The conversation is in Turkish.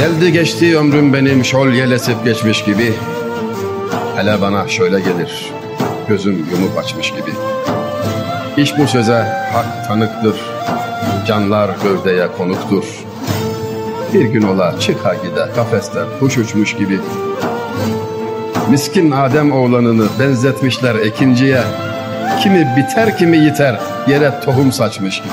Geldi geçti ömrüm benim şol esip geçmiş gibi. Hele bana şöyle gelir, gözüm yumup açmış gibi. İş bu söze hak tanıktır, canlar gövdeye konuktur. Bir gün ola çıka gide kafesten kuş uçmuş gibi. Miskin Adem oğlanını benzetmişler ikinciye. Kimi biter kimi yiter yere tohum saçmış gibi.